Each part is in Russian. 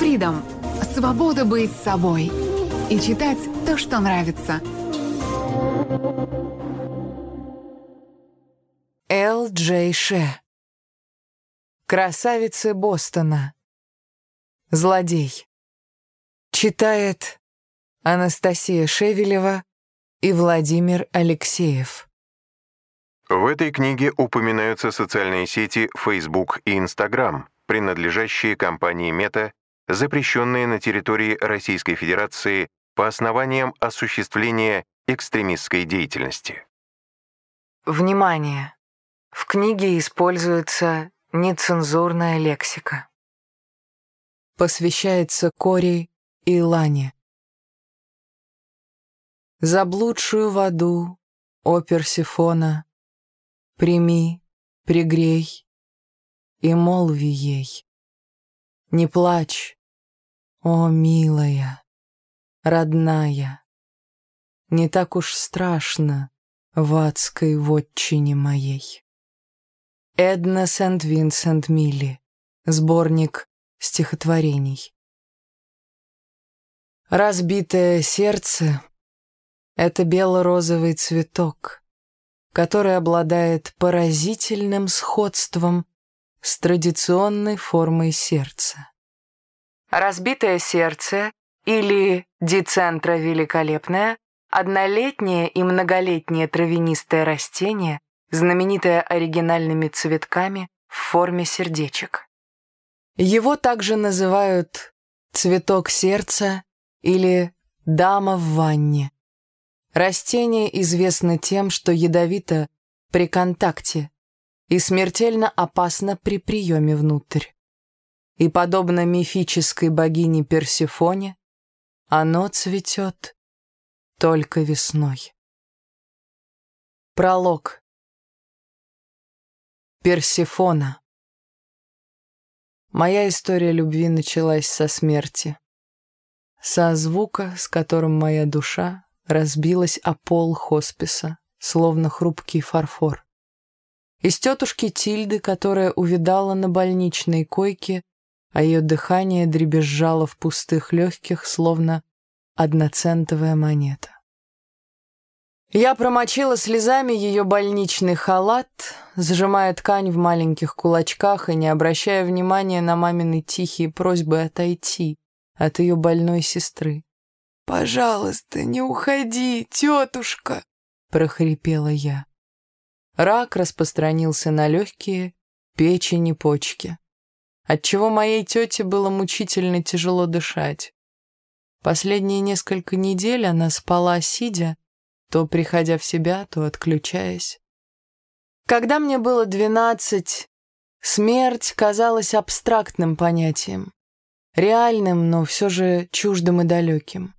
Freedom – свобода быть собой и читать то, что нравится. Л. Джей Ше. Красавицы Бостона. Злодей. Читает Анастасия Шевелева и Владимир Алексеев. В этой книге упоминаются социальные сети Facebook и Instagram, принадлежащие компании Meta, запрещенные на территории Российской Федерации по основаниям осуществления экстремистской деятельности. Внимание! В книге используется нецензурная лексика. Посвящается Кори и Лане. Заблудшую воду, о Персифона, Прими, пригрей и молви ей. Не плачь, о милая, родная, Не так уж страшно в адской вотчине моей. Эдна Сент-Винсент Милли. Сборник стихотворений. Разбитое сердце — это бело-розовый цветок, который обладает поразительным сходством с традиционной формой сердца. Разбитое сердце или дицентра великолепное — однолетнее и многолетнее травянистое растение, знаменитое оригинальными цветками в форме сердечек. Его также называют цветок сердца или дама в ванне. Растение известно тем, что ядовито при контакте и смертельно опасно при приеме внутрь. И подобно мифической богине Персифоне, оно цветет только весной. Пролог. Персифона. Моя история любви началась со смерти. Со звука, с которым моя душа разбилась о пол хосписа, словно хрупкий фарфор. Из тетушки Тильды, которая увидала на больничной койке, а ее дыхание дребезжало в пустых легких, словно одноцентовая монета. Я промочила слезами ее больничный халат, сжимая ткань в маленьких кулачках и не обращая внимания на мамины тихие просьбы отойти от ее больной сестры. «Пожалуйста, не уходи, тетушка!» — прохрипела я. Рак распространился на легкие, печень и почки, отчего моей тете было мучительно тяжело дышать. Последние несколько недель она спала сидя, то приходя в себя, то отключаясь. Когда мне было двенадцать, смерть казалась абстрактным понятием, реальным, но все же чуждым и далеким,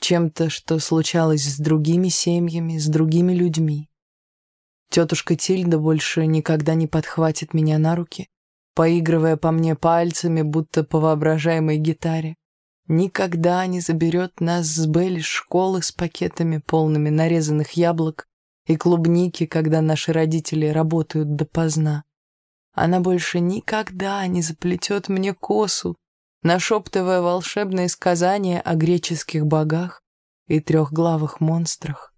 чем-то, что случалось с другими семьями, с другими людьми. Тетушка Тильда больше никогда не подхватит меня на руки, поигрывая по мне пальцами, будто по воображаемой гитаре никогда не заберет нас с Белли школы с пакетами, полными нарезанных яблок и клубники, когда наши родители работают допоздна. Она больше никогда не заплетет мне косу, нашептывая волшебные сказания о греческих богах и трехглавых монстрах.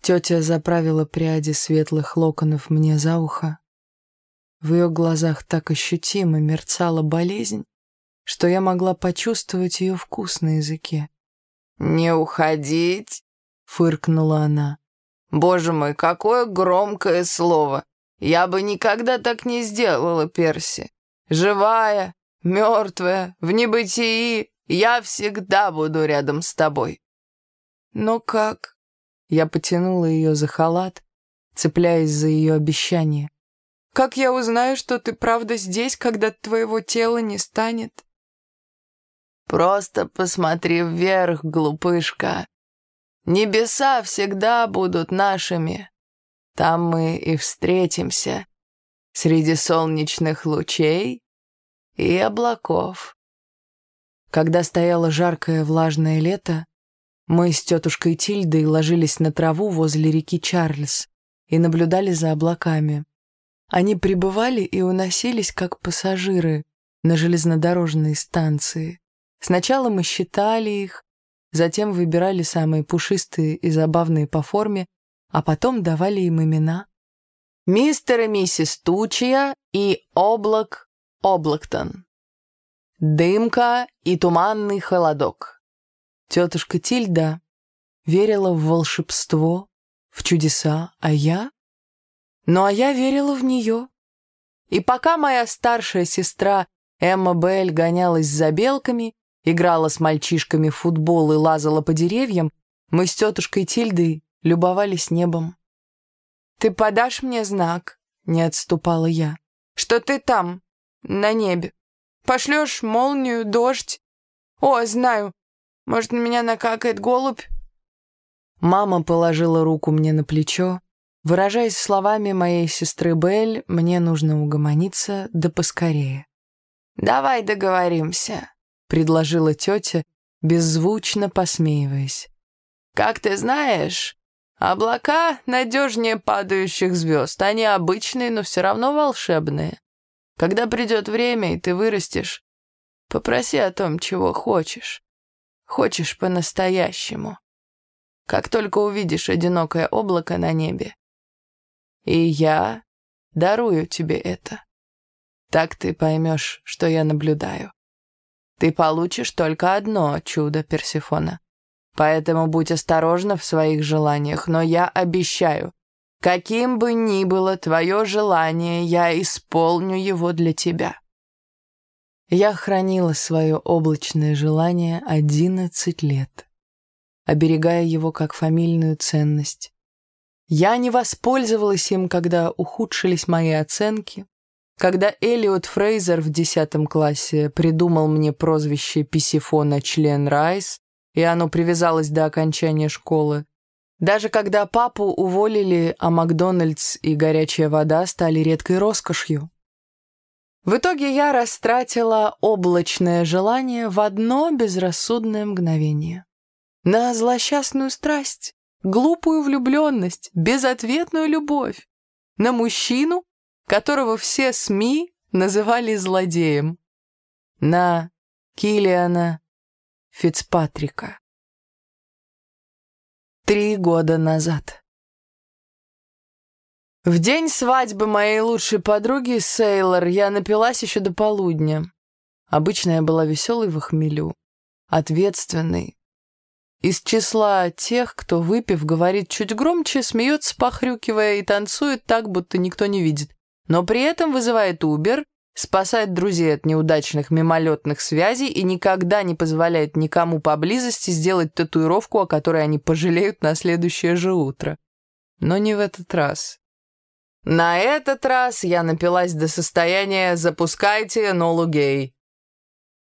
Тетя заправила пряди светлых локонов мне за ухо. В ее глазах так ощутимо мерцала болезнь, что я могла почувствовать ее вкус на языке. «Не уходить!» — фыркнула она. «Боже мой, какое громкое слово! Я бы никогда так не сделала, Перси. Живая, мертвая, в небытии, я всегда буду рядом с тобой». «Но как?» Я потянула ее за халат, цепляясь за ее обещание. «Как я узнаю, что ты правда здесь, когда твоего тела не станет?» Просто посмотри вверх, глупышка. Небеса всегда будут нашими. Там мы и встретимся. Среди солнечных лучей и облаков. Когда стояло жаркое влажное лето, мы с тетушкой Тильдой ложились на траву возле реки Чарльз и наблюдали за облаками. Они прибывали и уносились, как пассажиры, на железнодорожные станции. Сначала мы считали их, затем выбирали самые пушистые и забавные по форме, а потом давали им имена. Мистер и миссис Тучья и Облак Облактон. Дымка и туманный холодок. Тетушка Тильда верила в волшебство, в чудеса, а я? Ну, а я верила в нее. И пока моя старшая сестра Эмма Белль гонялась за белками, играла с мальчишками в футбол и лазала по деревьям, мы с тетушкой Тильдой любовались небом. «Ты подашь мне знак?» — не отступала я. «Что ты там, на небе? Пошлешь молнию, дождь? О, знаю, может, на меня накакает голубь?» Мама положила руку мне на плечо. Выражаясь словами моей сестры Белль, мне нужно угомониться, да поскорее. «Давай договоримся», — предложила тетя, беззвучно посмеиваясь. «Как ты знаешь, облака надежнее падающих звезд. Они обычные, но все равно волшебные. Когда придет время, и ты вырастешь, попроси о том, чего хочешь. Хочешь по-настоящему. Как только увидишь одинокое облако на небе. И я дарую тебе это. Так ты поймешь, что я наблюдаю. Ты получишь только одно чудо, Персифона. Поэтому будь осторожна в своих желаниях, но я обещаю, каким бы ни было твое желание, я исполню его для тебя. Я хранила свое облачное желание одиннадцать лет, оберегая его как фамильную ценность. Я не воспользовалась им, когда ухудшились мои оценки, когда Элиот Фрейзер в десятом классе придумал мне прозвище Писифона член Райс, и оно привязалось до окончания школы, даже когда папу уволили, а Макдональдс и горячая вода стали редкой роскошью. В итоге я растратила облачное желание в одно безрассудное мгновение. На злосчастную страсть, глупую влюбленность, безответную любовь. На мужчину, которого все СМИ называли злодеем, на Килиана Фицпатрика. Три года назад. В день свадьбы моей лучшей подруги Сейлор я напилась еще до полудня. Обычно я была веселой в хмелю, ответственной. Из числа тех, кто, выпив, говорит чуть громче, смеется, похрюкивая, и танцует так, будто никто не видит но при этом вызывает Uber, спасает друзей от неудачных мимолетных связей и никогда не позволяет никому поблизости сделать татуировку, о которой они пожалеют на следующее же утро. Но не в этот раз. На этот раз я напилась до состояния «запускайте Энолу Гей».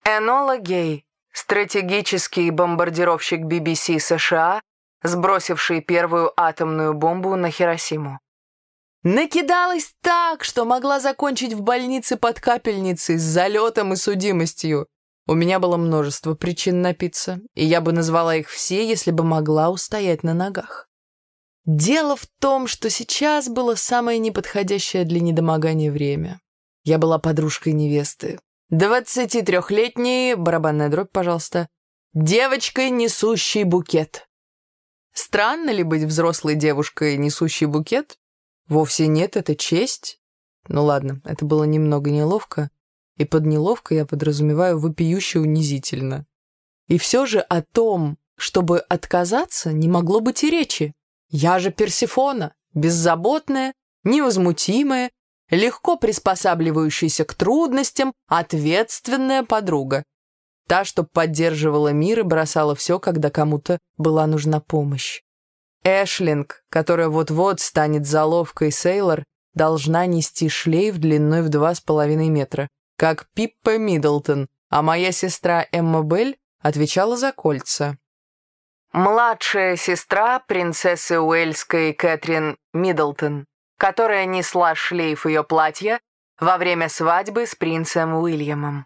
Энола Гей — стратегический бомбардировщик BBC США, сбросивший первую атомную бомбу на Хиросиму. Накидалась так, что могла закончить в больнице под капельницей с залетом и судимостью. У меня было множество причин напиться, и я бы назвала их все, если бы могла устоять на ногах. Дело в том, что сейчас было самое неподходящее для недомогания время. Я была подружкой невесты. Двадцати трехлетней, барабанная дробь, пожалуйста, девочкой, несущей букет. Странно ли быть взрослой девушкой, несущей букет? Вовсе нет, это честь. Ну ладно, это было немного неловко, и под неловко я подразумеваю вопиюще унизительно. И все же о том, чтобы отказаться, не могло быть и речи. Я же Персифона, беззаботная, невозмутимая, легко приспосабливающаяся к трудностям, ответственная подруга. Та, что поддерживала мир и бросала все, когда кому-то была нужна помощь. Эшлинг, которая вот-вот станет заловкой Сейлор, должна нести шлейф длиной в два с половиной метра, как Пиппа Миддлтон, а моя сестра Эмма Белль отвечала за кольца. Младшая сестра принцессы Уэльской Кэтрин Миддлтон, которая несла шлейф ее платья во время свадьбы с принцем Уильямом.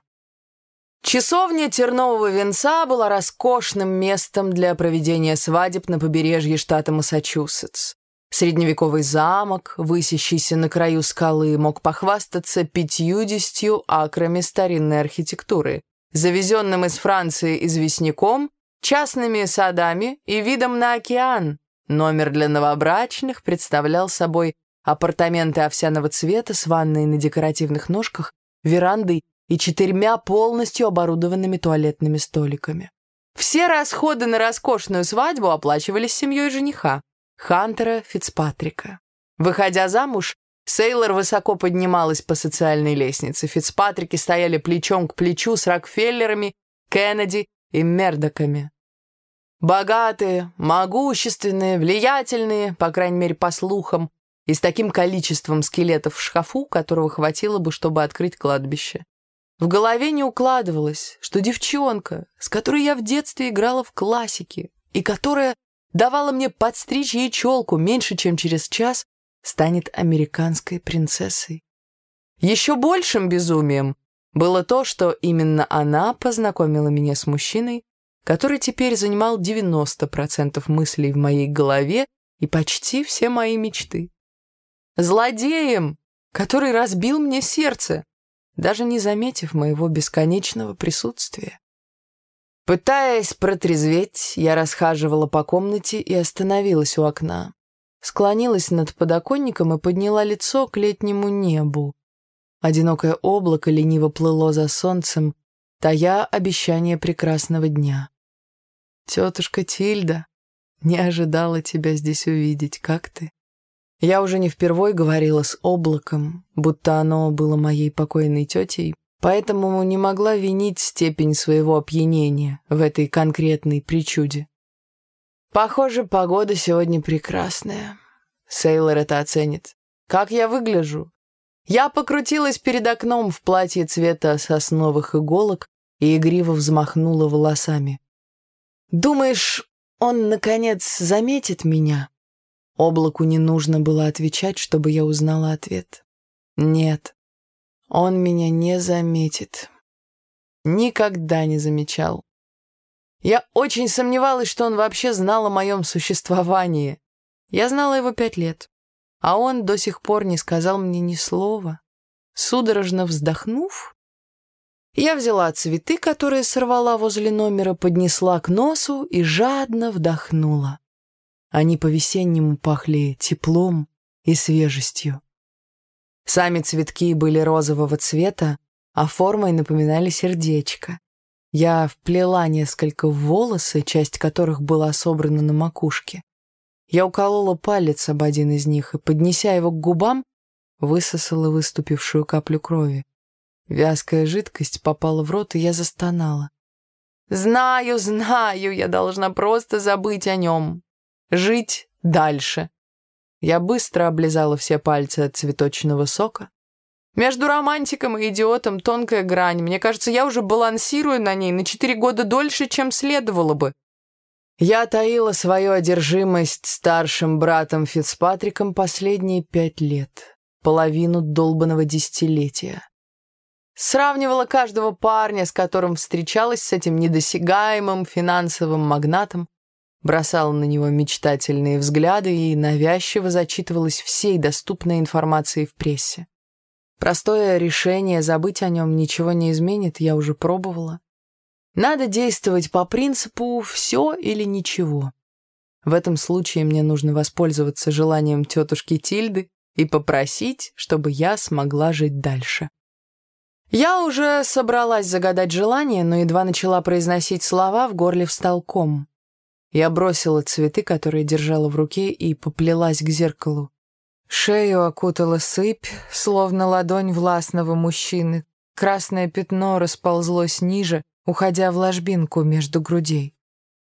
Часовня тернового венца была роскошным местом для проведения свадеб на побережье штата Массачусетс. Средневековый замок, высящийся на краю скалы, мог похвастаться пятьюдесятью акрами старинной архитектуры, завезенным из Франции известняком, частными садами и видом на океан. Номер для новобрачных представлял собой апартаменты овсяного цвета с ванной на декоративных ножках, верандой и четырьмя полностью оборудованными туалетными столиками. Все расходы на роскошную свадьбу оплачивались семьей жениха. Хантера Фицпатрика. Выходя замуж, Сейлор высоко поднималась по социальной лестнице. Фицпатрики стояли плечом к плечу с Рокфеллерами, Кеннеди и Мердоками. Богатые, могущественные, влиятельные, по крайней мере, по слухам, и с таким количеством скелетов в шкафу, которого хватило бы, чтобы открыть кладбище. В голове не укладывалось, что девчонка, с которой я в детстве играла в классике, и которая давала мне подстричь ей челку меньше, чем через час, станет американской принцессой. Еще большим безумием было то, что именно она познакомила меня с мужчиной, который теперь занимал 90% мыслей в моей голове и почти все мои мечты. Злодеем, который разбил мне сердце, даже не заметив моего бесконечного присутствия. Пытаясь протрезветь, я расхаживала по комнате и остановилась у окна. Склонилась над подоконником и подняла лицо к летнему небу. Одинокое облако лениво плыло за солнцем, тая обещание прекрасного дня. «Тетушка Тильда, не ожидала тебя здесь увидеть, как ты?» Я уже не впервой говорила с облаком, будто оно было моей покойной тетей, поэтому не могла винить степень своего опьянения в этой конкретной причуде. Похоже, погода сегодня прекрасная. Сейлор это оценит. Как я выгляжу? Я покрутилась перед окном в платье цвета сосновых иголок и игриво взмахнула волосами. «Думаешь, он, наконец, заметит меня?» Облаку не нужно было отвечать, чтобы я узнала ответ. «Нет, он меня не заметит. Никогда не замечал. Я очень сомневалась, что он вообще знал о моем существовании. Я знала его пять лет, а он до сих пор не сказал мне ни слова. Судорожно вздохнув, я взяла цветы, которые сорвала возле номера, поднесла к носу и жадно вдохнула. Они по-весеннему пахли теплом и свежестью. Сами цветки были розового цвета, а формой напоминали сердечко. Я вплела несколько в волосы, часть которых была собрана на макушке. Я уколола палец об один из них и, поднеся его к губам, высосала выступившую каплю крови. Вязкая жидкость попала в рот, и я застонала. «Знаю, знаю, я должна просто забыть о нем. Жить дальше. Я быстро облизала все пальцы от цветочного сока. Между романтиком и идиотом тонкая грань. Мне кажется, я уже балансирую на ней на четыре года дольше, чем следовало бы. Я таила свою одержимость старшим братом Фицпатриком последние пять лет, половину долбанного десятилетия. Сравнивала каждого парня, с которым встречалась с этим недосягаемым финансовым магнатом, бросала на него мечтательные взгляды и навязчиво зачитывалась всей доступной информацией в прессе. Простое решение забыть о нем ничего не изменит, я уже пробовала. Надо действовать по принципу «все или ничего». В этом случае мне нужно воспользоваться желанием тетушки Тильды и попросить, чтобы я смогла жить дальше. Я уже собралась загадать желание, но едва начала произносить слова, в горле встал ком. Я бросила цветы, которые держала в руке, и поплелась к зеркалу. Шею окутала сыпь, словно ладонь властного мужчины. Красное пятно расползлось ниже, уходя в ложбинку между грудей.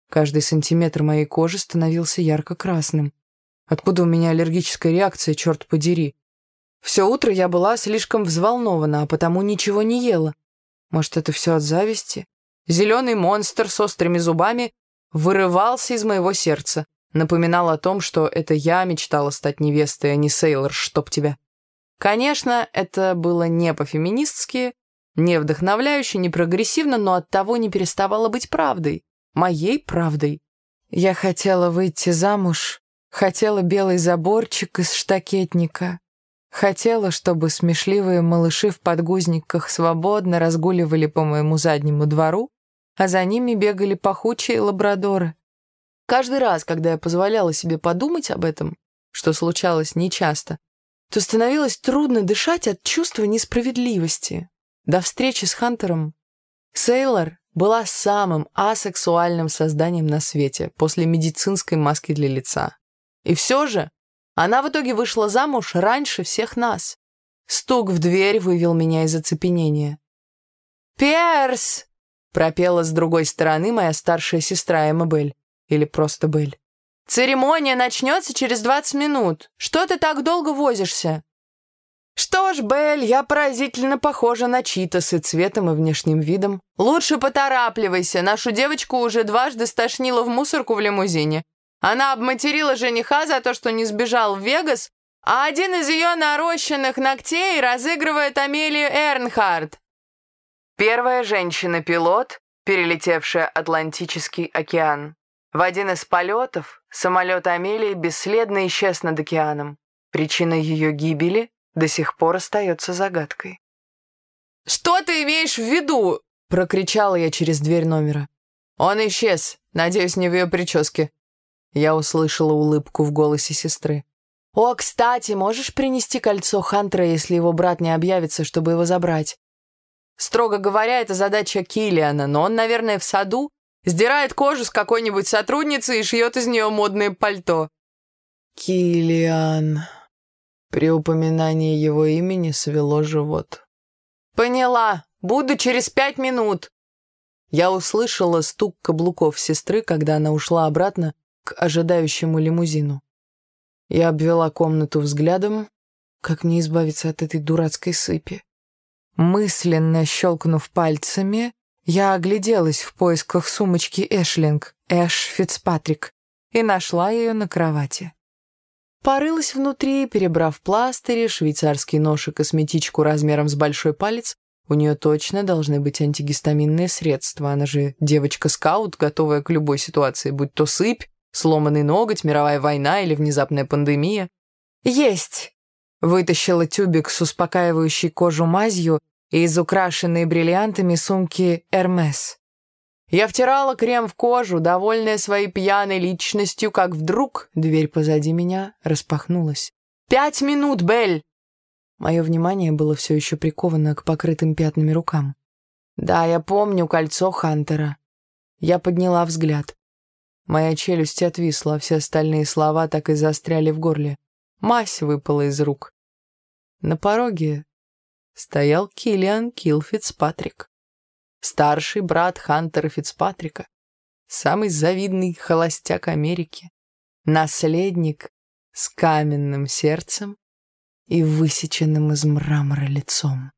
Каждый сантиметр моей кожи становился ярко-красным. Откуда у меня аллергическая реакция, черт подери? Все утро я была слишком взволнована, а потому ничего не ела. Может, это все от зависти? Зеленый монстр с острыми зубами вырывался из моего сердца, напоминал о том, что это я мечтала стать невестой, а не Сейлор, чтоб тебя. Конечно, это было не по-феминистски, не вдохновляюще, не прогрессивно, но оттого не переставало быть правдой. Моей правдой. Я хотела выйти замуж, Хотела белый заборчик из штакетника. Хотела, чтобы смешливые малыши в подгузниках свободно разгуливали по моему заднему двору, а за ними бегали пахучие лабрадоры. Каждый раз, когда я позволяла себе подумать об этом, что случалось нечасто, то становилось трудно дышать от чувства несправедливости. До встречи с Хантером Сейлор была самым асексуальным созданием на свете после медицинской маски для лица. И все же она в итоге вышла замуж раньше всех нас. Стук в дверь вывел меня из оцепенения. «Перс!» — пропела с другой стороны моя старшая сестра Эммабель. Или просто Бель. «Церемония начнется через двадцать минут. Что ты так долго возишься?» «Что ж, Белль, я поразительно похожа на Читас и цветом, и внешним видом. Лучше поторапливайся, нашу девочку уже дважды стошнило в мусорку в лимузине. Она обматерила жениха за то, что не сбежал в Вегас, а один из ее нарощенных ногтей разыгрывает Амелию Эрнхард. Первая женщина-пилот, перелетевшая Атлантический океан. В один из полетов самолет Амелии бесследно исчез над океаном. Причина ее гибели до сих пор остается загадкой. «Что ты имеешь в виду?» — прокричала я через дверь номера. «Он исчез. Надеюсь, не в ее прическе. Я услышала улыбку в голосе сестры. «О, кстати, можешь принести кольцо Хантера, если его брат не объявится, чтобы его забрать?» Строго говоря, это задача Киллиана, но он, наверное, в саду, сдирает кожу с какой-нибудь сотрудницы и шьет из нее модное пальто. Киллиан. При упоминании его имени свело живот. «Поняла. Буду через пять минут». Я услышала стук каблуков сестры, когда она ушла обратно, к ожидающему лимузину. Я обвела комнату взглядом, как мне избавиться от этой дурацкой сыпи. Мысленно щелкнув пальцами, я огляделась в поисках сумочки Эшлинг, Эш Фицпатрик, и нашла ее на кровати. Порылась внутри, перебрав пластыри, швейцарский нож и косметичку размером с большой палец. У нее точно должны быть антигистаминные средства. Она же девочка-скаут, готовая к любой ситуации, будь то сыпь, Сломанный ноготь, мировая война или внезапная пандемия? Есть! Вытащила тюбик с успокаивающей кожу мазью и из украшенной бриллиантами сумки «Эрмес». Я втирала крем в кожу, довольная своей пьяной личностью, как вдруг дверь позади меня распахнулась. «Пять минут, Белль!» Мое внимание было все еще приковано к покрытым пятнами рукам. «Да, я помню кольцо Хантера». Я подняла взгляд. Моя челюсть отвисла, а все остальные слова так и застряли в горле. Мась выпала из рук. На пороге стоял Киллиан Килл Фицпатрик. Старший брат Хантера Фицпатрика. Самый завидный холостяк Америки. Наследник с каменным сердцем и высеченным из мрамора лицом.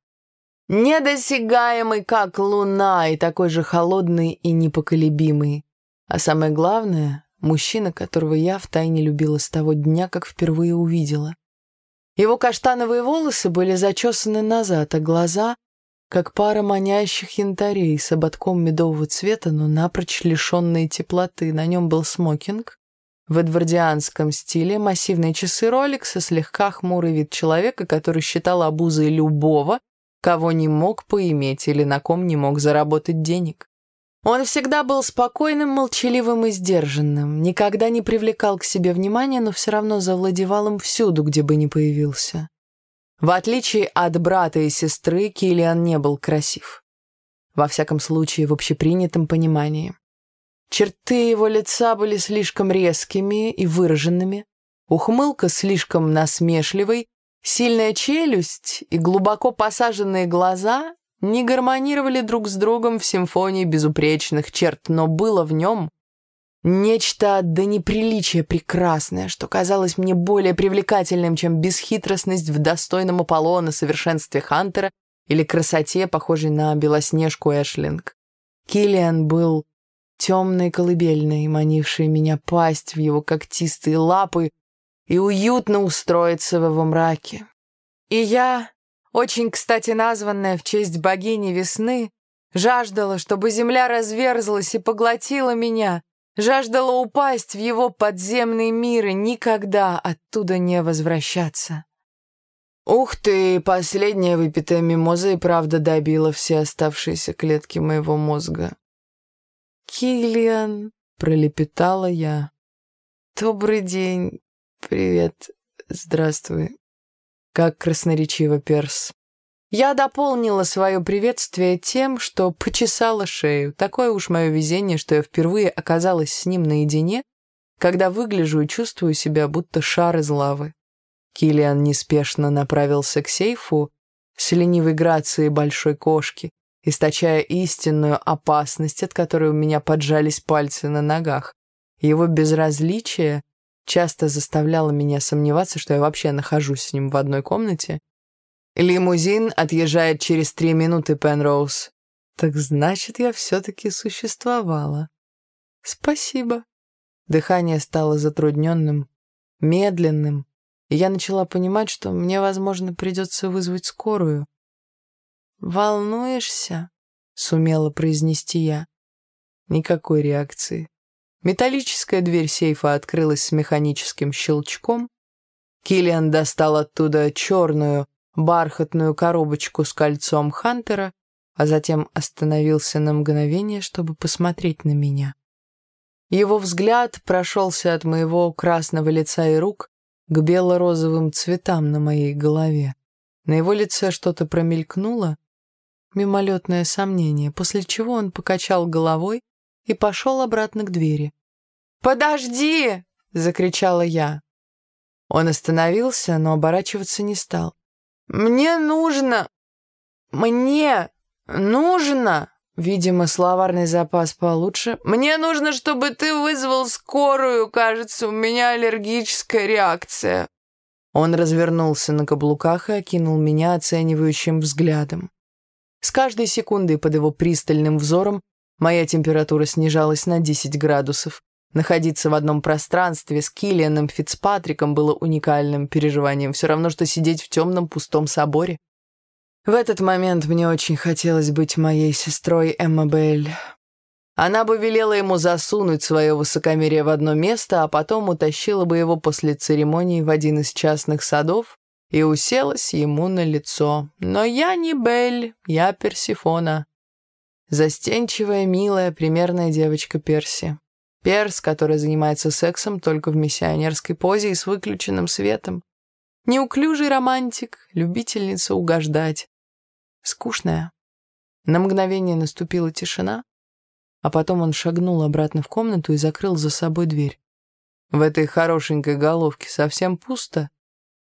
Недосягаемый, как луна, и такой же холодный и непоколебимый. А самое главное, мужчина, которого я втайне любила с того дня, как впервые увидела. Его каштановые волосы были зачесаны назад, а глаза — как пара манящих янтарей с ободком медового цвета, но напрочь лишенные теплоты. На нем был смокинг, в эдвардианском стиле массивные часы Rolex и слегка хмурый вид человека, который считал обузой любого, кого не мог поиметь или на ком не мог заработать денег. Он всегда был спокойным, молчаливым и сдержанным, никогда не привлекал к себе внимания, но все равно завладевал им всюду, где бы ни появился. В отличие от брата и сестры, Киллиан не был красив. Во всяком случае, в общепринятом понимании. Черты его лица были слишком резкими и выраженными, ухмылка слишком насмешливой, сильная челюсть и глубоко посаженные глаза не гармонировали друг с другом в симфонии безупречных черт, но было в нем нечто до неприличия прекрасное, что казалось мне более привлекательным, чем бесхитростность в достойном Аполлона совершенстве Хантера или красоте, похожей на белоснежку Эшлинг. Киллиан был темной колыбельной, манившей меня пасть в его когтистые лапы и уютно устроиться в его мраке. И я очень, кстати, названная в честь богини весны, жаждала, чтобы земля разверзлась и поглотила меня, Жаждала упасть в его подземный мир и никогда оттуда не возвращаться. Ух ты, последняя выпитая мимоза и правда добила все оставшиеся клетки моего мозга. «Киллиан», — пролепетала я. «Добрый день. Привет. Здравствуй». Как красноречиво, Перс. Я дополнила свое приветствие тем, что почесала шею. Такое уж мое везение, что я впервые оказалась с ним наедине, когда выгляжу и чувствую себя, будто шар из лавы. Килиан неспешно направился к сейфу с ленивой грацией большой кошки, источая истинную опасность, от которой у меня поджались пальцы на ногах. Его безразличие часто заставляло меня сомневаться, что я вообще нахожусь с ним в одной комнате. Лимузин отъезжает через три минуты, Пенроуз. Так значит, я все-таки существовала. Спасибо. Дыхание стало затрудненным, медленным, и я начала понимать, что мне, возможно, придется вызвать скорую. «Волнуешься?» — сумела произнести я. Никакой реакции. Металлическая дверь сейфа открылась с механическим щелчком. Киллиан достал оттуда черную бархатную коробочку с кольцом Хантера, а затем остановился на мгновение, чтобы посмотреть на меня. Его взгляд прошелся от моего красного лица и рук к бело-розовым цветам на моей голове. На его лице что-то промелькнуло, мимолетное сомнение, после чего он покачал головой и пошел обратно к двери. «Подожди!» — закричала я. Он остановился, но оборачиваться не стал. «Мне нужно! Мне нужно!» Видимо, словарный запас получше. «Мне нужно, чтобы ты вызвал скорую. Кажется, у меня аллергическая реакция». Он развернулся на каблуках и окинул меня оценивающим взглядом. С каждой секундой под его пристальным взором моя температура снижалась на 10 градусов. Находиться в одном пространстве с Киллианом Фицпатриком было уникальным переживанием, все равно, что сидеть в темном пустом соборе. В этот момент мне очень хотелось быть моей сестрой Эммабель. Она бы велела ему засунуть свое высокомерие в одно место, а потом утащила бы его после церемонии в один из частных садов, и уселась ему на лицо. Но я не Бель, я Персифона. Застенчивая, милая, примерная девочка Перси. Перс, которая занимается сексом только в миссионерской позе и с выключенным светом. Неуклюжий романтик, любительница угождать. Скучная. На мгновение наступила тишина, а потом он шагнул обратно в комнату и закрыл за собой дверь. В этой хорошенькой головке совсем пусто,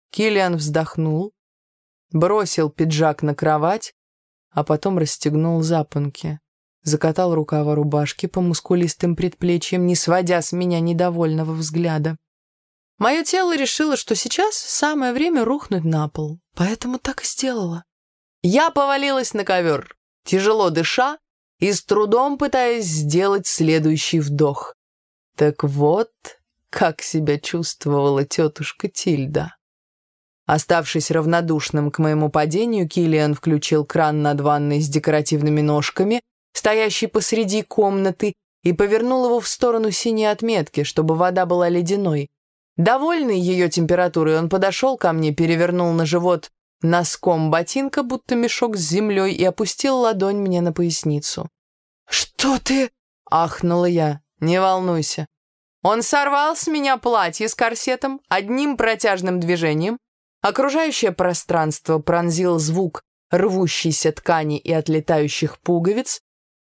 Киллиан вздохнул, бросил пиджак на кровать, а потом расстегнул запонки, закатал рукава рубашки по мускулистым предплечьям, не сводя с меня недовольного взгляда. Мое тело решило, что сейчас самое время рухнуть на пол, поэтому так и сделала. Я повалилась на ковер, тяжело дыша и с трудом пытаясь сделать следующий вдох. Так вот, как себя чувствовала тетушка Тильда. Оставшись равнодушным к моему падению, Киллиан включил кран над ванной с декоративными ножками, стоящий посреди комнаты, и повернул его в сторону синей отметки, чтобы вода была ледяной. Довольный ее температурой, он подошел ко мне, перевернул на живот носком ботинка, будто мешок с землей, и опустил ладонь мне на поясницу. «Что ты?» — ахнула я. «Не волнуйся». Он сорвал с меня платье с корсетом одним протяжным движением, Окружающее пространство пронзил звук рвущейся ткани и отлетающих пуговиц.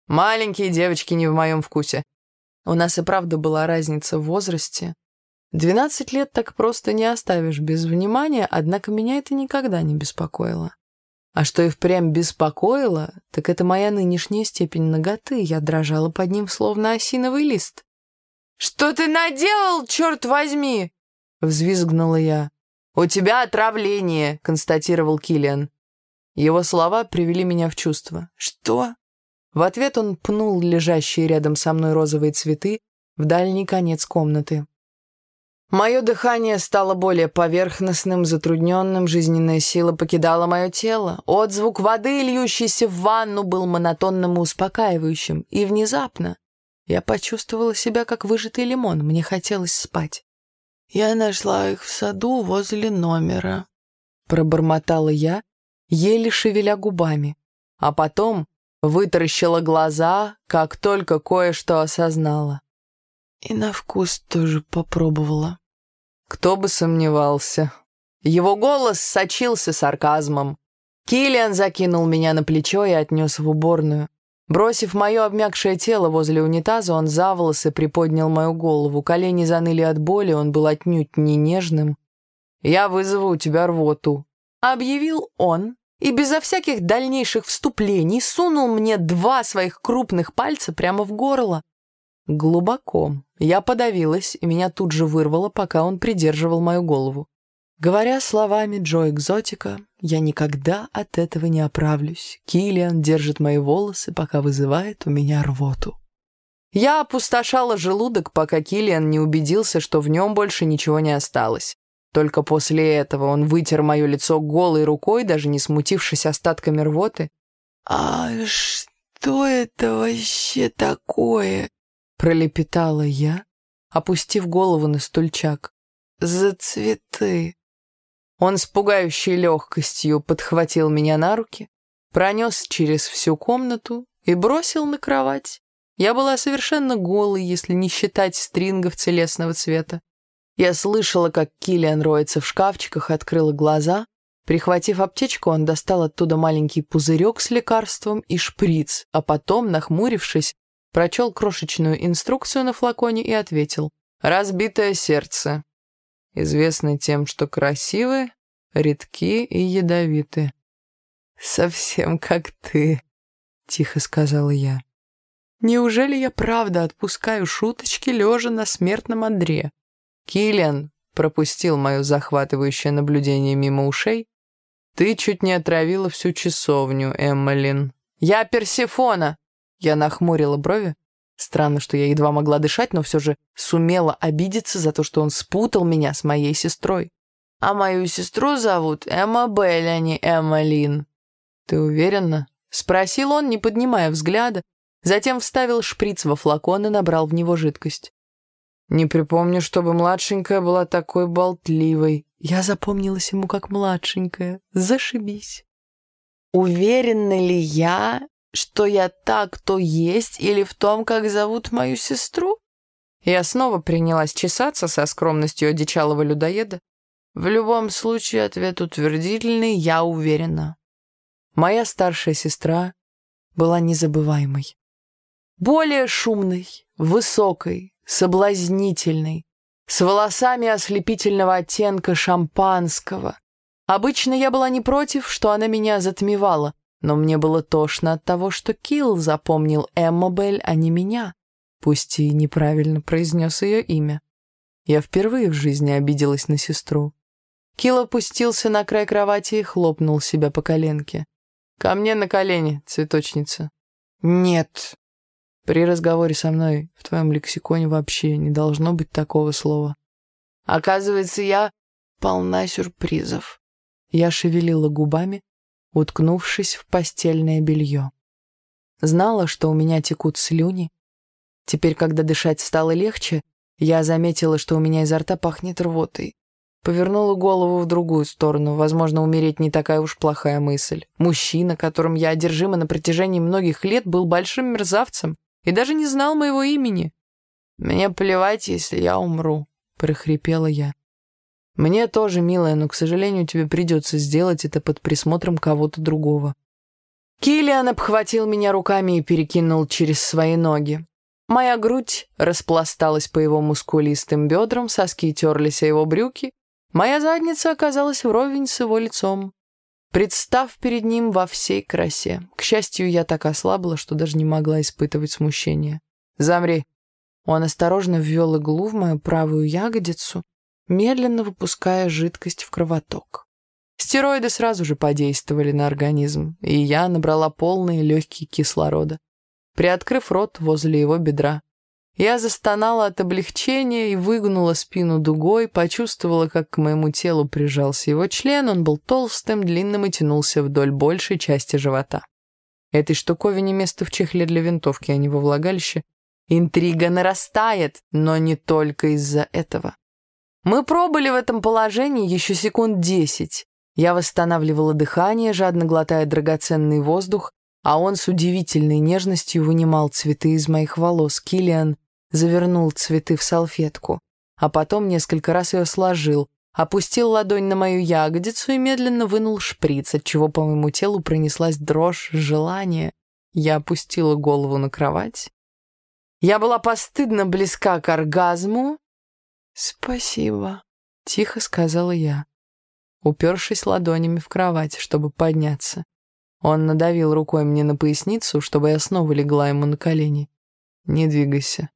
Маленькие девочки не в моем вкусе. У нас и правда была разница в возрасте. Двенадцать лет так просто не оставишь без внимания, однако меня это никогда не беспокоило. А что и впрямь беспокоило, так это моя нынешняя степень ноготы. Я дрожала под ним, словно осиновый лист. «Что ты наделал, черт возьми?» — взвизгнула я. «У тебя отравление», — констатировал Киллиан. Его слова привели меня в чувство. «Что?» В ответ он пнул лежащие рядом со мной розовые цветы в дальний конец комнаты. Мое дыхание стало более поверхностным, затрудненным, жизненная сила покидала мое тело. Отзвук воды, льющейся в ванну, был монотонным и успокаивающим. И внезапно Я почувствовала себя как выжатый лимон, мне хотелось спать. «Я нашла их в саду возле номера», — пробормотала я, еле шевеля губами, а потом вытаращила глаза, как только кое-что осознала. И на вкус тоже попробовала. Кто бы сомневался. Его голос сочился сарказмом. Киллиан закинул меня на плечо и отнес в уборную. Бросив мое обмякшее тело возле унитаза, он за волосы приподнял мою голову. Колени заныли от боли, он был отнюдь не нежным. «Я вызову у тебя рвоту», — объявил он, и безо всяких дальнейших вступлений сунул мне два своих крупных пальца прямо в горло. Глубоко. Я подавилась, и меня тут же вырвало, пока он придерживал мою голову. Говоря словами Джо Экзотика, я никогда от этого не оправлюсь. Киллиан держит мои волосы, пока вызывает у меня рвоту. Я опустошала желудок, пока Киллиан не убедился, что в нем больше ничего не осталось. Только после этого он вытер мое лицо голой рукой, даже не смутившись остатками рвоты. «А что это вообще такое?» пролепетала я, опустив голову на стульчак. «За цветы!» Он с пугающей легкостью подхватил меня на руки, пронес через всю комнату и бросил на кровать. Я была совершенно голой, если не считать стрингов целесного цвета. Я слышала, как Киллиан роется в шкафчиках, открыла глаза. Прихватив аптечку, он достал оттуда маленький пузырек с лекарством и шприц, а потом, нахмурившись, прочел крошечную инструкцию на флаконе и ответил «Разбитое сердце». Известны тем, что красивы, редки и ядовиты. «Совсем как ты», — тихо сказала я. «Неужели я правда отпускаю шуточки, лежа на смертном Андре?» Киллиан пропустил мое захватывающее наблюдение мимо ушей. «Ты чуть не отравила всю часовню, Эммалин». «Я Персифона!» Я нахмурила брови. Странно, что я едва могла дышать, но все же сумела обидеться за то, что он спутал меня с моей сестрой. «А мою сестру зовут Эмма Белль, а не Эмма Лин». «Ты уверена?» — спросил он, не поднимая взгляда. Затем вставил шприц во флакон и набрал в него жидкость. «Не припомню, чтобы младшенькая была такой болтливой. Я запомнилась ему как младшенькая. Зашибись». «Уверена ли я, что я так, кто есть, или в том, как зовут мою сестру? Я снова принялась чесаться со скромностью одичалого людоеда. В любом случае ответ утвердительный, я уверена. Моя старшая сестра была незабываемой. Более шумной, высокой, соблазнительной, с волосами ослепительного оттенка шампанского. Обычно я была не против, что она меня затмевала, но мне было тошно от того, что Килл запомнил Эммобель, а не меня, пусть и неправильно произнес ее имя. Я впервые в жизни обиделась на сестру. Килл опустился на край кровати и хлопнул себя по коленке. «Ко мне на колени, цветочница». «Нет». При разговоре со мной в твоем лексиконе вообще не должно быть такого слова. Оказывается, я полна сюрпризов. Я шевелила губами, уткнувшись в постельное белье. Знала, что у меня текут слюни. Теперь, когда дышать стало легче, я заметила, что у меня изо рта пахнет рвотой. Повернула голову в другую сторону. Возможно, умереть не такая уж плохая мысль. Мужчина, которым я одержима на протяжении многих лет, был большим мерзавцем и даже не знал моего имени. «Мне плевать, если я умру», — прохрипела я. Мне тоже, милая, но, к сожалению, тебе придется сделать это под присмотром кого-то другого. Киллиан обхватил меня руками и перекинул через свои ноги. Моя грудь распласталась по его мускулистым бедрам, соски терлись о его брюки. Моя задница оказалась вровень с его лицом. Представ перед ним во всей красе. К счастью, я так ослабла, что даже не могла испытывать смущение. «Замри». Он осторожно ввел иглу в мою правую ягодицу, медленно выпуская жидкость в кровоток. Стероиды сразу же подействовали на организм, и я набрала полные легкие кислорода. Приоткрыв рот возле его бедра, я застонала от облегчения и выгнула спину дугой, почувствовала, как к моему телу прижался его член, он был толстым, длинным и тянулся вдоль большей части живота. Этой штуковине место в чехле для винтовки, а не во влагалище, Интрига нарастает, но не только из-за этого. Мы пробыли в этом положении еще секунд десять. Я восстанавливала дыхание, жадно глотая драгоценный воздух, а он с удивительной нежностью вынимал цветы из моих волос. Килиан завернул цветы в салфетку, а потом несколько раз ее сложил, опустил ладонь на мою ягодицу и медленно вынул шприц, отчего по моему телу пронеслась дрожь желания. Я опустила голову на кровать. Я была постыдно близка к оргазму. «Спасибо», — тихо сказала я, упершись ладонями в кровать, чтобы подняться. Он надавил рукой мне на поясницу, чтобы я снова легла ему на колени. «Не двигайся.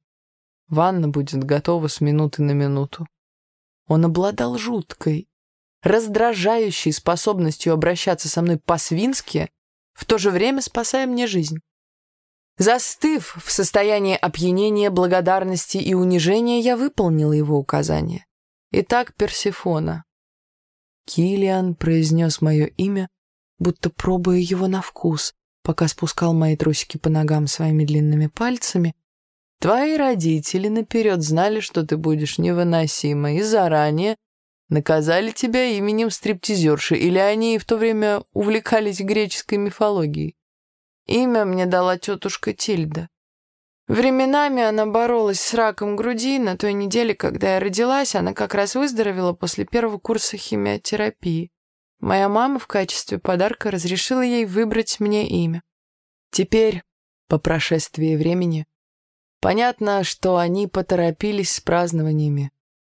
Ванна будет готова с минуты на минуту». Он обладал жуткой, раздражающей способностью обращаться со мной по-свински, в то же время спасая мне жизнь. Застыв в состоянии опьянения, благодарности и унижения, я выполнила его указание. Итак, Персифона. Килиан произнес мое имя, будто пробуя его на вкус, пока спускал мои трусики по ногам своими длинными пальцами. Твои родители наперед знали, что ты будешь невыносима, и заранее наказали тебя именем стриптизерши, или они в то время увлекались греческой мифологией. Имя мне дала тетушка Тильда. Временами она боролась с раком груди. На той неделе, когда я родилась, она как раз выздоровела после первого курса химиотерапии. Моя мама в качестве подарка разрешила ей выбрать мне имя. Теперь, по прошествии времени, понятно, что они поторопились с празднованиями.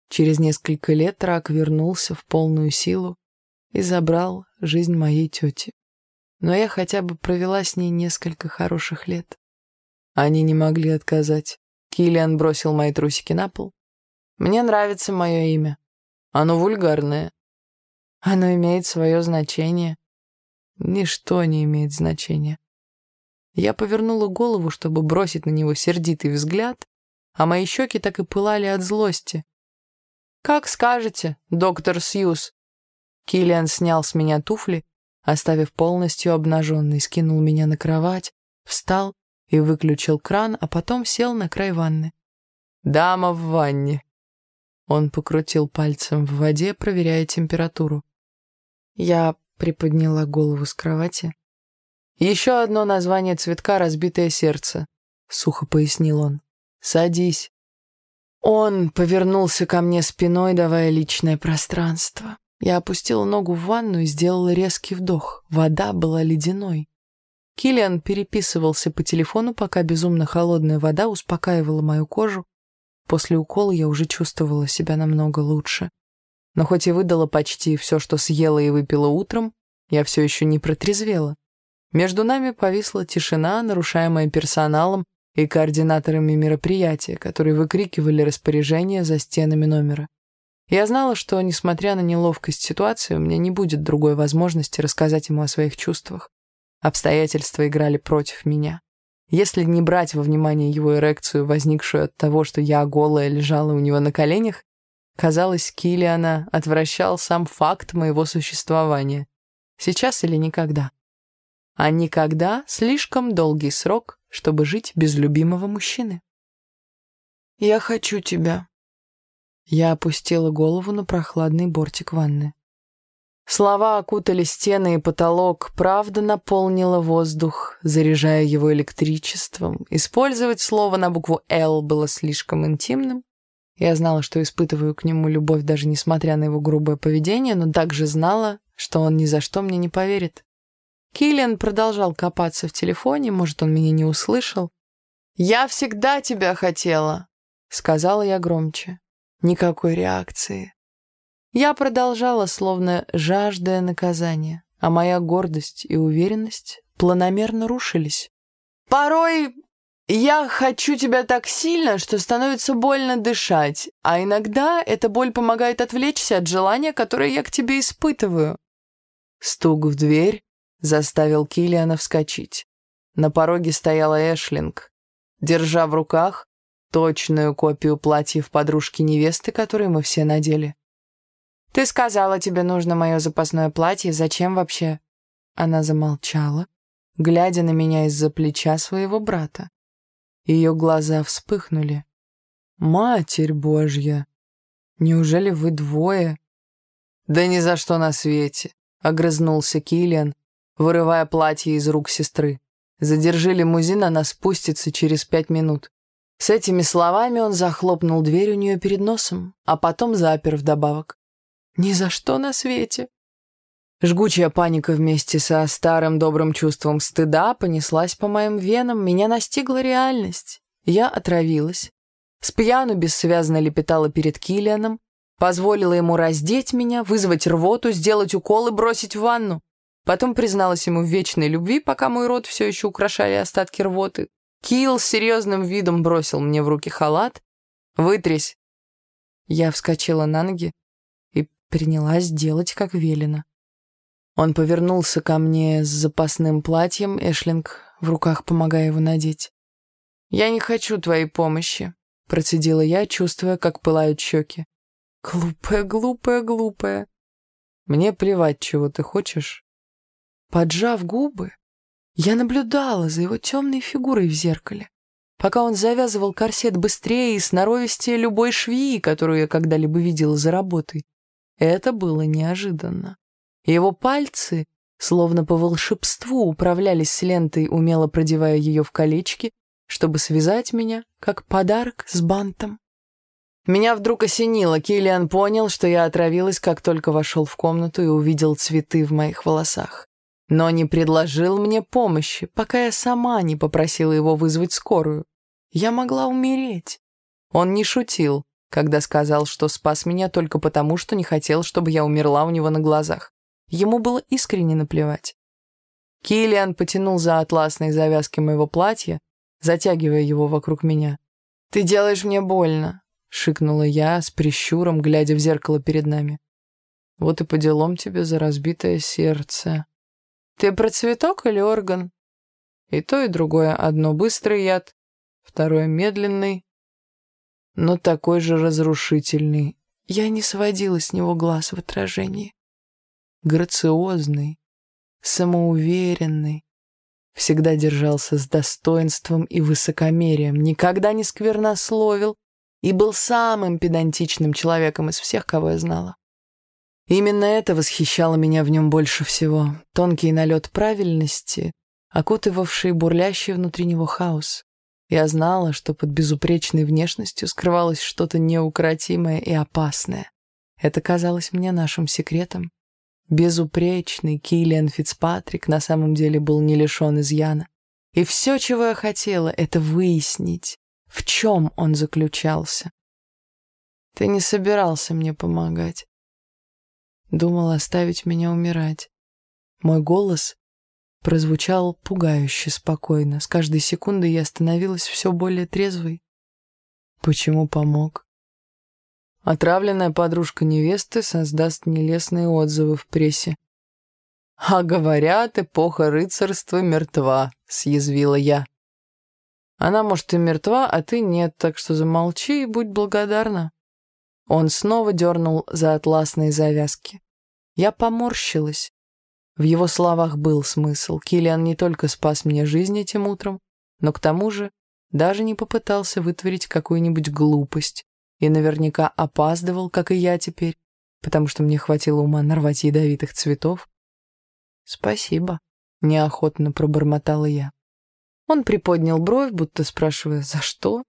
Через несколько лет рак вернулся в полную силу и забрал жизнь моей тети но я хотя бы провела с ней несколько хороших лет. Они не могли отказать. Киллиан бросил мои трусики на пол. Мне нравится мое имя. Оно вульгарное. Оно имеет свое значение. Ничто не имеет значения. Я повернула голову, чтобы бросить на него сердитый взгляд, а мои щеки так и пылали от злости. «Как скажете, доктор Сьюз». Киллиан снял с меня туфли оставив полностью обнаженный, скинул меня на кровать, встал и выключил кран, а потом сел на край ванны. «Дама в ванне!» Он покрутил пальцем в воде, проверяя температуру. Я приподняла голову с кровати. «Еще одно название цветка — разбитое сердце», — сухо пояснил он. «Садись». Он повернулся ко мне спиной, давая личное пространство. Я опустила ногу в ванну и сделала резкий вдох. Вода была ледяной. Киллиан переписывался по телефону, пока безумно холодная вода успокаивала мою кожу. После укола я уже чувствовала себя намного лучше. Но хоть и выдала почти все, что съела и выпила утром, я все еще не протрезвела. Между нами повисла тишина, нарушаемая персоналом и координаторами мероприятия, которые выкрикивали распоряжения за стенами номера. Я знала, что, несмотря на неловкость ситуации, у меня не будет другой возможности рассказать ему о своих чувствах. Обстоятельства играли против меня. Если не брать во внимание его эрекцию, возникшую от того, что я голая лежала у него на коленях, казалось, Килиана отвращал сам факт моего существования. Сейчас или никогда. А никогда — слишком долгий срок, чтобы жить без любимого мужчины. «Я хочу тебя», я опустила голову на прохладный бортик ванны. Слова окутали стены и потолок, правда наполнила воздух, заряжая его электричеством. Использовать слово на букву «Л» было слишком интимным. Я знала, что испытываю к нему любовь, даже несмотря на его грубое поведение, но также знала, что он ни за что мне не поверит. Киллиан продолжал копаться в телефоне, может, он меня не услышал. «Я всегда тебя хотела», — сказала я громче. Никакой реакции. Я продолжала, словно жаждая наказания, а моя гордость и уверенность планомерно рушились. «Порой я хочу тебя так сильно, что становится больно дышать, а иногда эта боль помогает отвлечься от желания, которое я к тебе испытываю». Стук в дверь заставил Киллиана вскочить. На пороге стояла Эшлинг. Держа в руках точную копию платьев подружки невесты, которые мы все надели. «Ты сказала, тебе нужно мое запасное платье. Зачем вообще?» Она замолчала, глядя на меня из-за плеча своего брата. Ее глаза вспыхнули. «Матерь Божья! Неужели вы двое?» «Да ни за что на свете!» — огрызнулся Киллиан, вырывая платье из рук сестры. «Задержи лимузин, она спустится через пять минут». С этими словами он захлопнул дверь у нее перед носом, а потом запер вдобавок. «Ни за что на свете!» Жгучая паника вместе со старым добрым чувством стыда понеслась по моим венам, меня настигла реальность. Я отравилась. С пьяну бессвязно лепетала перед Киллианом, позволила ему раздеть меня, вызвать рвоту, сделать укол и бросить в ванну. Потом призналась ему в вечной любви, пока мой рот все еще украшали остатки рвоты. Килл с серьезным видом бросил мне в руки халат. «Вытрись». Я вскочила на ноги и принялась делать, как велено. Он повернулся ко мне с запасным платьем, Эшлинг в руках помогая его надеть. «Я не хочу твоей помощи», — процедила я, чувствуя, как пылают щеки. «Глупая, глупая, глупая. Мне плевать, чего ты хочешь». Поджав губы, я наблюдала за его темной фигурой в зеркале, пока он завязывал корсет быстрее и сноровистее любой швеи, которую я когда-либо видела за работой. Это было неожиданно. Его пальцы, словно по волшебству, управлялись с лентой, умело продевая ее в колечки, чтобы связать меня, как подарок с бантом. Меня вдруг осенило. Киллиан понял, что я отравилась, как только вошел в комнату и увидел цветы в моих волосах. Но не предложил мне помощи, пока я сама не попросила его вызвать скорую. Я могла умереть. Он не шутил, когда сказал, что спас меня только потому, что не хотел, чтобы я умерла у него на глазах. Ему было искренне наплевать. Киллиан потянул за атласные завязки моего платья, затягивая его вокруг меня. «Ты делаешь мне больно», — шикнула я с прищуром, глядя в зеркало перед нами. «Вот и по делам тебе за разбитое сердце. Ты про цветок или орган?» И то, и другое. Одно быстрый яд, второе медленный, но такой же разрушительный. Я не сводила с него глаз в отражении грациозный, самоуверенный, всегда держался с достоинством и высокомерием, никогда не сквернословил и был самым педантичным человеком из всех, кого я знала. Именно это восхищало меня в нем больше всего. Тонкий налет правильности, окутывавший бурлящий внутри него хаос. Я знала, что под безупречной внешностью скрывалось что-то неукротимое и опасное. Это казалось мне нашим секретом, Безупречный Киллиан Фицпатрик на самом деле был не лишен изъяна. И все, чего я хотела, это выяснить, в чем он заключался. Ты не собирался мне помогать. Думал оставить меня умирать. Мой голос прозвучал пугающе спокойно. С каждой секундой я становилась все более трезвой. Почему помог? Отравленная подружка невесты создаст нелестные отзывы в прессе. «А говорят, эпоха рыцарства мертва», — съязвила я. «Она, может, и мертва, а ты нет, так что замолчи и будь благодарна». Он снова дернул за атласные завязки. Я поморщилась. В его словах был смысл. Киллиан не только спас мне жизнь этим утром, но к тому же даже не попытался вытворить какую-нибудь глупость, и наверняка опаздывал, как и я теперь, потому что мне хватило ума нарвать ядовитых цветов. «Спасибо», — неохотно пробормотала я. Он приподнял бровь, будто спрашивая, «За что?»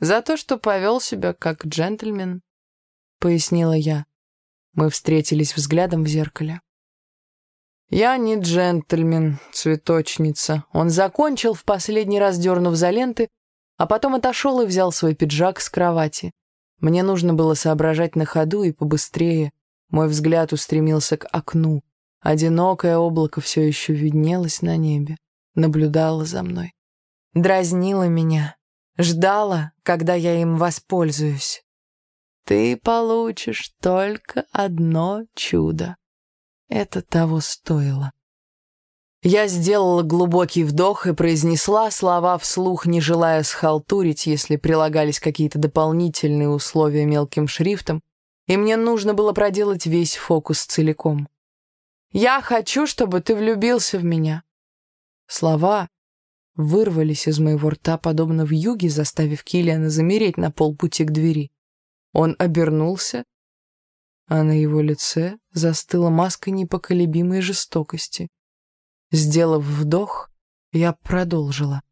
«За то, что повел себя как джентльмен», — пояснила я. Мы встретились взглядом в зеркале. «Я не джентльмен, цветочница». Он закончил, в последний раз дернув за ленты, а потом отошел и взял свой пиджак с кровати. Мне нужно было соображать на ходу и побыстрее. Мой взгляд устремился к окну. Одинокое облако все еще виднелось на небе, наблюдало за мной. Дразнило меня, ждала, когда я им воспользуюсь. Ты получишь только одно чудо. Это того стоило. Я сделала глубокий вдох и произнесла слова вслух, не желая схалтурить, если прилагались какие-то дополнительные условия мелким шрифтом, и мне нужно было проделать весь фокус целиком. «Я хочу, чтобы ты влюбился в меня». Слова, вырвались из моего рта, подобно вьюге, заставив Киллиана замереть на полпути к двери. Он обернулся, а на его лице застыла маска непоколебимой жестокости. Сделав вдох, я продолжила.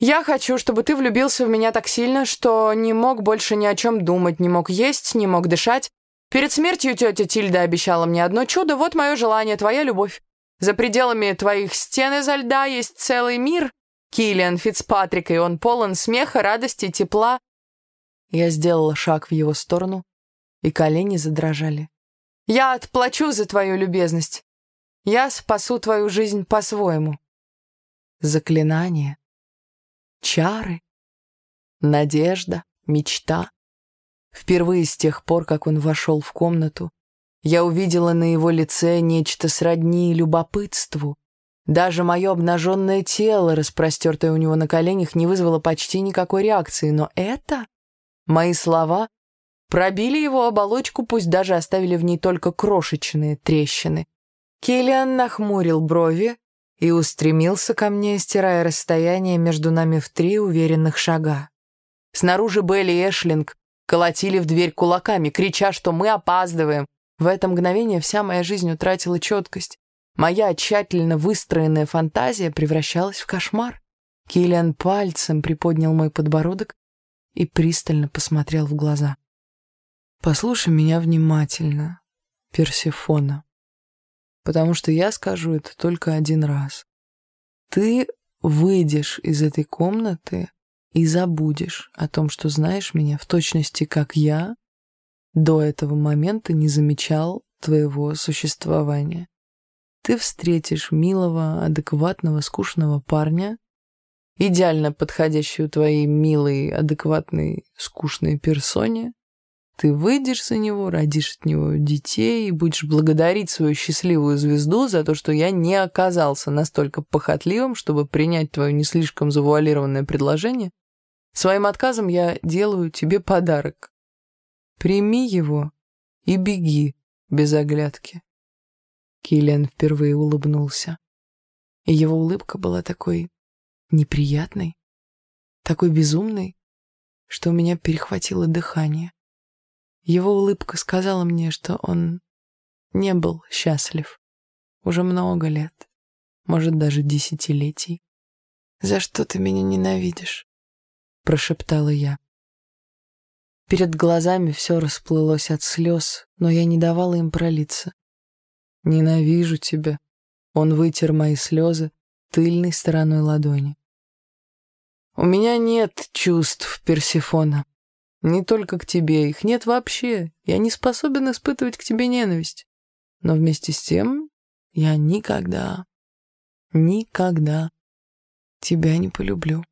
«Я хочу, чтобы ты влюбился в меня так сильно, что не мог больше ни о чем думать, не мог есть, не мог дышать. Перед смертью тетя Тильда обещала мне одно чудо, вот мое желание, твоя любовь. За пределами твоих стен изо льда есть целый мир, Киллиан Фицпатрик, и он полон смеха, радости, тепла». Я сделала шаг в его сторону, и колени задрожали. «Я отплачу за твою любезность. Я спасу твою жизнь по-своему». Заклинание, чары, надежда, мечта. Впервые с тех пор, как он вошел в комнату, я увидела на его лице нечто сродни любопытству. Даже мое обнаженное тело, распростертое у него на коленях, не вызвало почти никакой реакции, но это, мои слова, Пробили его оболочку, пусть даже оставили в ней только крошечные трещины. Келлиан нахмурил брови и устремился ко мне, стирая расстояние между нами в три уверенных шага. Снаружи Белли и Эшлинг колотили в дверь кулаками, крича, что мы опаздываем. В это мгновение вся моя жизнь утратила четкость. Моя тщательно выстроенная фантазия превращалась в кошмар. Киллиан пальцем приподнял мой подбородок и пристально посмотрел в глаза. Послушай меня внимательно, Персефона, потому что я скажу это только один раз. Ты выйдешь из этой комнаты и забудешь о том, что знаешь меня в точности, как я до этого момента не замечал твоего существования. Ты встретишь милого, адекватного, скучного парня, идеально подходящую твоей милой, адекватной, скучной персоне, ты выйдешь за него, родишь от него детей и будешь благодарить свою счастливую звезду за то, что я не оказался настолько похотливым, чтобы принять твое не слишком завуалированное предложение. Своим отказом я делаю тебе подарок. Прими его и беги без оглядки. Киллиан впервые улыбнулся. И его улыбка была такой неприятной, такой безумной, что у меня перехватило дыхание. Его улыбка сказала мне, что он не был счастлив уже много лет, может, даже десятилетий. «За что ты меня ненавидишь?» — прошептала я. Перед глазами все расплылось от слез, но я не давала им пролиться. «Ненавижу тебя», — он вытер мои слезы тыльной стороной ладони. «У меня нет чувств, Персифона. Не только к тебе, их нет вообще. Я не способен испытывать к тебе ненависть. Но вместе с тем я никогда, никогда тебя не полюблю.